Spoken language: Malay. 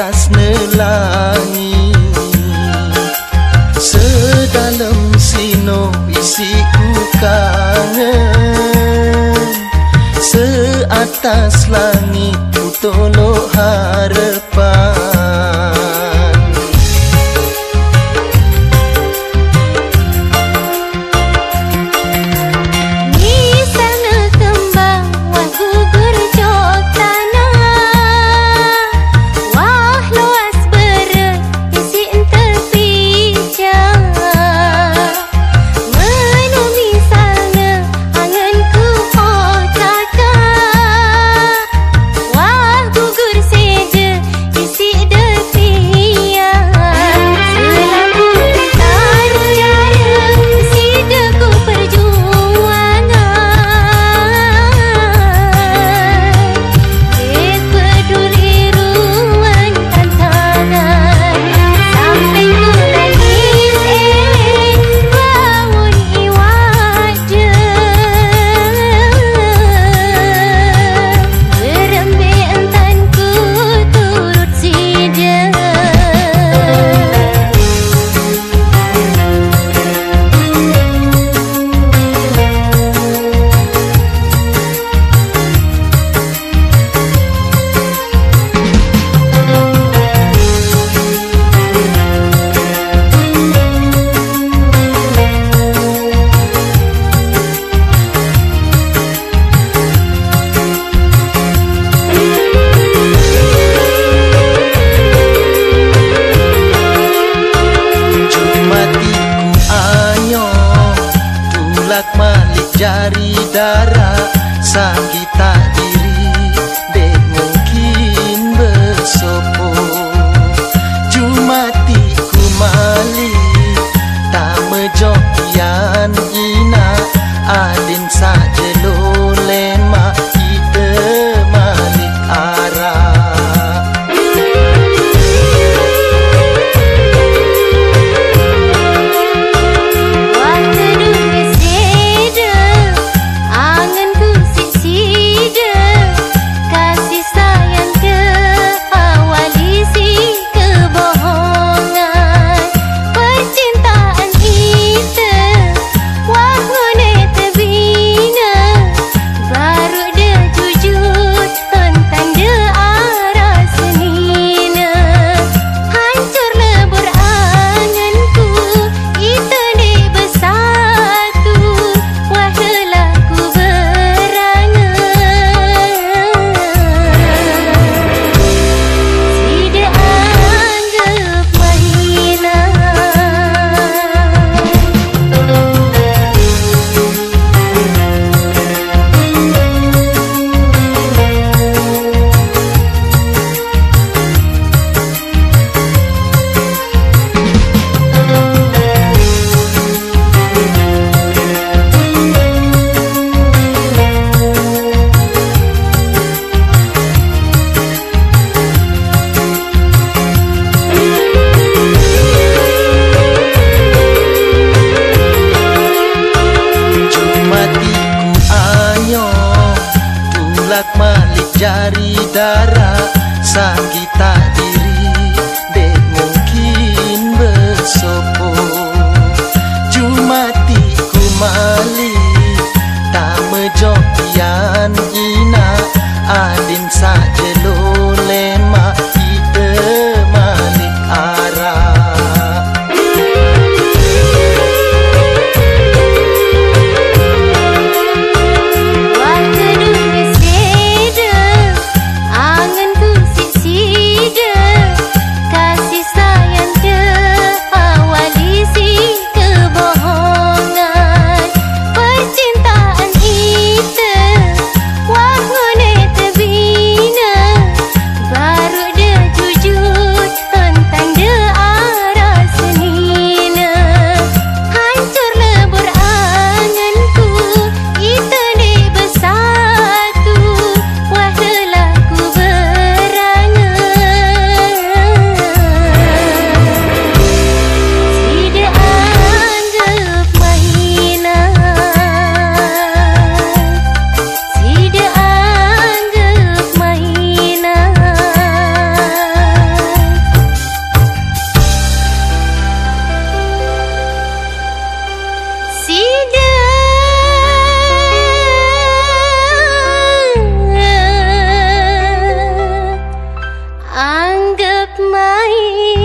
atas nelangi Sedalam sino isiku kangen. Seatas langit ku tolok harap. Malik jari darah. Sakit tak diri anggap main